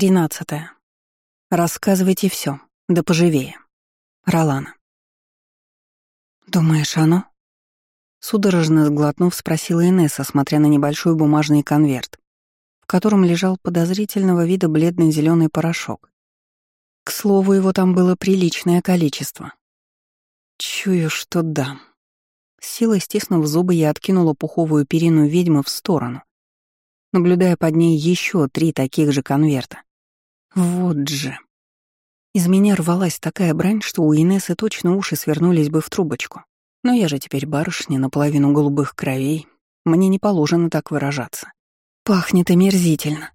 Тринадцатое. Рассказывайте все, да поживее. Ролана. «Думаешь, оно?» Судорожно сглотнув, спросила Инесса, смотря на небольшой бумажный конверт, в котором лежал подозрительного вида бледный зеленый порошок. К слову, его там было приличное количество. Чую, что да. силой стиснув зубы, я откинула пуховую перину ведьмы в сторону, наблюдая под ней еще три таких же конверта. Вот же. Из меня рвалась такая брань, что у Инессы точно уши свернулись бы в трубочку. Но я же теперь барышня наполовину голубых кровей. Мне не положено так выражаться. Пахнет омерзительно.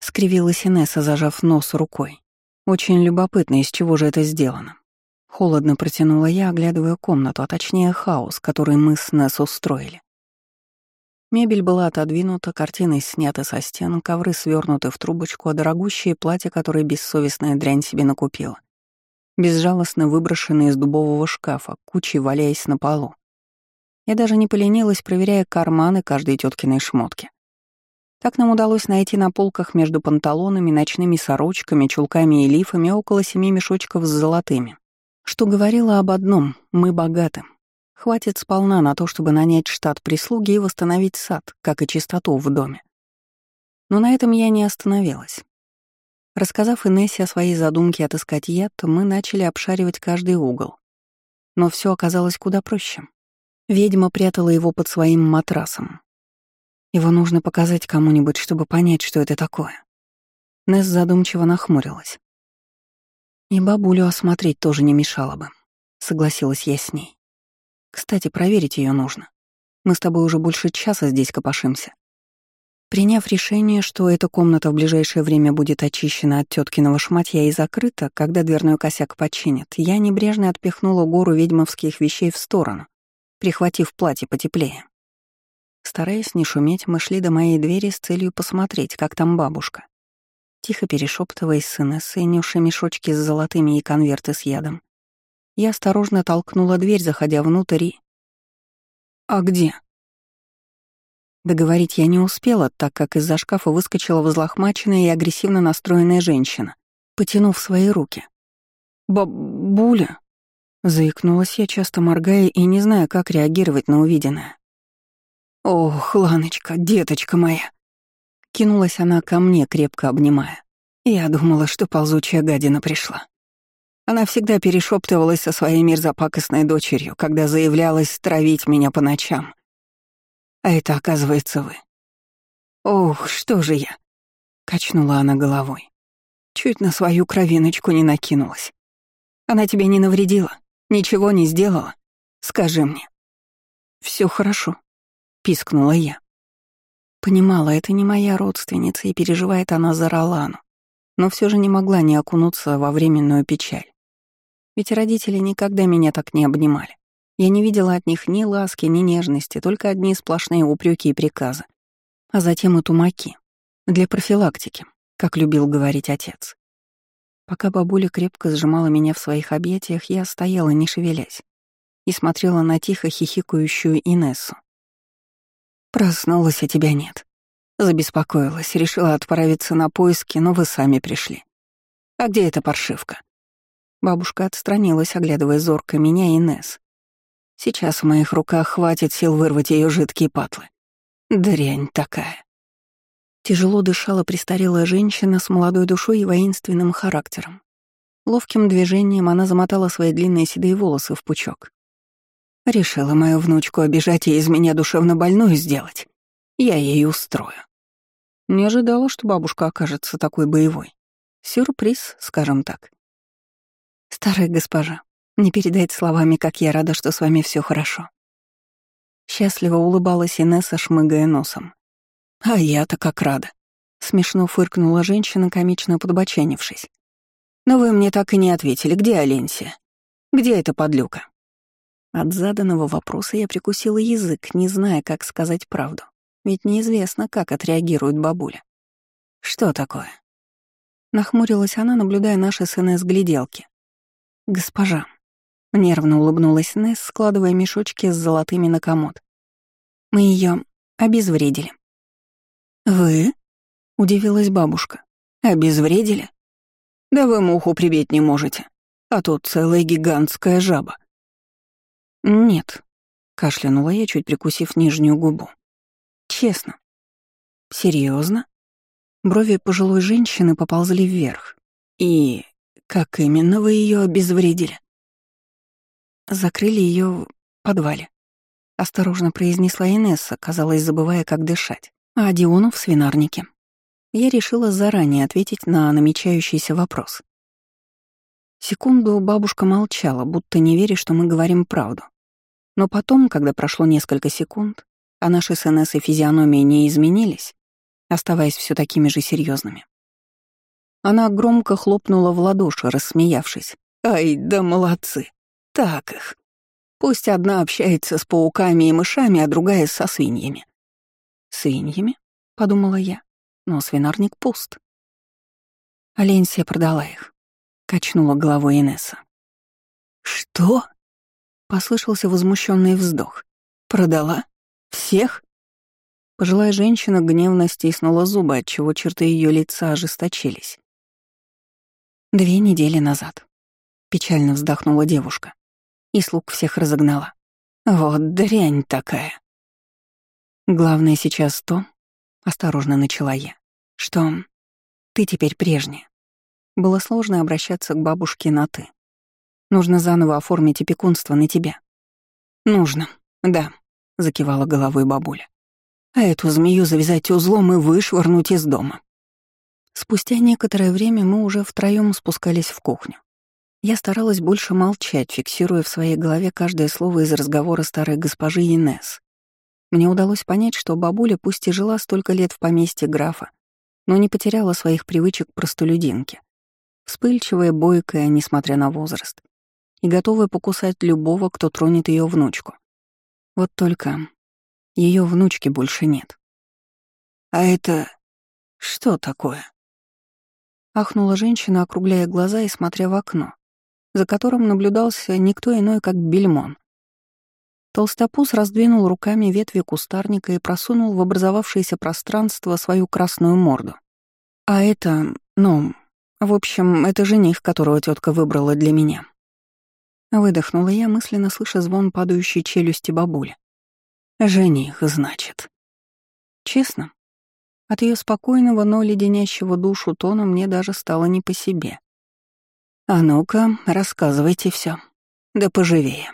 Скривилась Инесса, зажав нос рукой. Очень любопытно, из чего же это сделано. Холодно протянула я, оглядывая комнату, а точнее хаос, который мы с Несс устроили. Мебель была отодвинута, картины сняты со стен, ковры свернуты в трубочку, а дорогущее платье, которое бессовестная дрянь себе накупила, безжалостно выброшенные из дубового шкафа, кучей валяясь на полу. Я даже не поленилась, проверяя карманы каждой теткиной шмотки. Так нам удалось найти на полках между панталонами, ночными сорочками, чулками и лифами около семи мешочков с золотыми. Что говорило об одном — мы богаты. Хватит сполна на то, чтобы нанять штат прислуги и восстановить сад, как и чистоту в доме. Но на этом я не остановилась. Рассказав Инессе о своей задумке отыскать яд, мы начали обшаривать каждый угол. Но все оказалось куда проще. Ведьма прятала его под своим матрасом. Его нужно показать кому-нибудь, чтобы понять, что это такое. Несс задумчиво нахмурилась. И бабулю осмотреть тоже не мешало бы, согласилась я с ней. Кстати, проверить ее нужно. Мы с тобой уже больше часа здесь копошимся. Приняв решение, что эта комната в ближайшее время будет очищена от теткиного шматья и закрыта, когда дверной косяк починят, я небрежно отпихнула гору ведьмовских вещей в сторону, прихватив платье потеплее. Стараясь не шуметь, мы шли до моей двери с целью посмотреть, как там бабушка. Тихо перешептываясь с Инессой, нюши мешочки с золотыми и конверты с ядом, я осторожно толкнула дверь, заходя внутрь и... «А где?» Договорить я не успела, так как из-за шкафа выскочила взлохмаченная и агрессивно настроенная женщина, потянув свои руки. «Бабуля!» Заикнулась я, часто моргая и не зная, как реагировать на увиденное. «Ох, Ланочка, деточка моя!» Кинулась она ко мне, крепко обнимая. Я думала, что ползучая гадина пришла. Она всегда перешептывалась со своей мерзопакостной дочерью, когда заявлялась травить меня по ночам. А это, оказывается, вы. Ох, что же я? Качнула она головой. Чуть на свою кровиночку не накинулась. Она тебе не навредила? Ничего не сделала? Скажи мне. Все хорошо, пискнула я. Понимала, это не моя родственница, и переживает она за Ролану, но все же не могла не окунуться во временную печаль. Ведь родители никогда меня так не обнимали. Я не видела от них ни ласки, ни нежности, только одни сплошные упреки и приказы. А затем и тумаки. Для профилактики, как любил говорить отец. Пока бабуля крепко сжимала меня в своих объятиях, я стояла, не шевелясь, и смотрела на тихо хихикающую Инессу. «Проснулась, а тебя нет». Забеспокоилась, решила отправиться на поиски, но вы сами пришли. «А где эта паршивка?» Бабушка отстранилась, оглядывая зорко меня и Несс. Сейчас в моих руках хватит сил вырвать ее жидкие патлы. Дрянь такая. Тяжело дышала престарелая женщина с молодой душой и воинственным характером. Ловким движением она замотала свои длинные седые волосы в пучок. Решила мою внучку обижать и из меня душевно больную сделать. Я ей устрою. Не ожидала, что бабушка окажется такой боевой. Сюрприз, скажем так. Старая госпожа, не передать словами, как я рада, что с вами все хорошо. Счастливо улыбалась Инесса, шмыгая носом. А я-то как рада. Смешно фыркнула женщина, комично подбоченившись. Но вы мне так и не ответили, где Аленсия? Где эта подлюка? От заданного вопроса я прикусила язык, не зная, как сказать правду. Ведь неизвестно, как отреагирует бабуля. Что такое? Нахмурилась она, наблюдая наши с Инесс гляделки. «Госпожа», — нервно улыбнулась Несс, складывая мешочки с золотыми на комод. «Мы ее обезвредили». «Вы?» — удивилась бабушка. Обезвредили? Да вы муху прибить не можете, а тут целая гигантская жаба. Нет, кашлянула я, чуть прикусив нижнюю губу. Честно. Серьезно? Брови пожилой женщины поползли вверх. И как именно вы ее обезвредили? Закрыли ее в подвале. Осторожно произнесла Инесса, казалось, забывая, как дышать. А Диону в свинарнике. Я решила заранее ответить на намечающийся вопрос. Секунду бабушка молчала, будто не веря, что мы говорим правду. Но потом, когда прошло несколько секунд, а наши с Инессой физиономии не изменились, оставаясь все такими же серьезными. Она громко хлопнула в ладоши, рассмеявшись. «Ай, да молодцы! Так их! Пусть одна общается с пауками и мышами, а другая — со свиньями». «Свиньями?» — подумала я, но свинарник пуст. Аленсия продала их. Качнула головой Инесса. «Что?» — послышался возмущенный вздох. «Продала? Всех?» Пожилая женщина гневно стиснула зубы, отчего черты ее лица ожесточились. Две недели назад. Печально вздохнула девушка. И слуг всех разогнала. Вот дрянь такая. Главное сейчас то, осторожно начала я, что ты теперь прежняя. Было сложно обращаться к бабушке на «ты». Нужно заново оформить опекунство на тебя. Нужно, да, закивала головой бабуля а эту змею завязать узлом и вышвырнуть из дома. Спустя некоторое время мы уже втроем спускались в кухню. Я старалась больше молчать, фиксируя в своей голове каждое слово из разговора старой госпожи Инес. Мне удалось понять, что бабуля пусть и жила столько лет в поместье графа, но не потеряла своих привычек простолюдинки. Вспыльчивая, бойкая, несмотря на возраст, и готовая покусать любого, кто тронет ее внучку. Вот только ее внучки больше нет. «А это... что такое?» Ахнула женщина, округляя глаза и смотря в окно, за которым наблюдался никто иной, как бельмон. Толстопуз раздвинул руками ветви кустарника и просунул в образовавшееся пространство свою красную морду. «А это... ну... в общем, это жених, которого тетка выбрала для меня». Выдохнула я, мысленно слыша звон падающей челюсти бабули. Жених, значит. Честно, от ее спокойного, но леденящего душу тона мне даже стало не по себе. А ну-ка, рассказывайте все. Да поживее.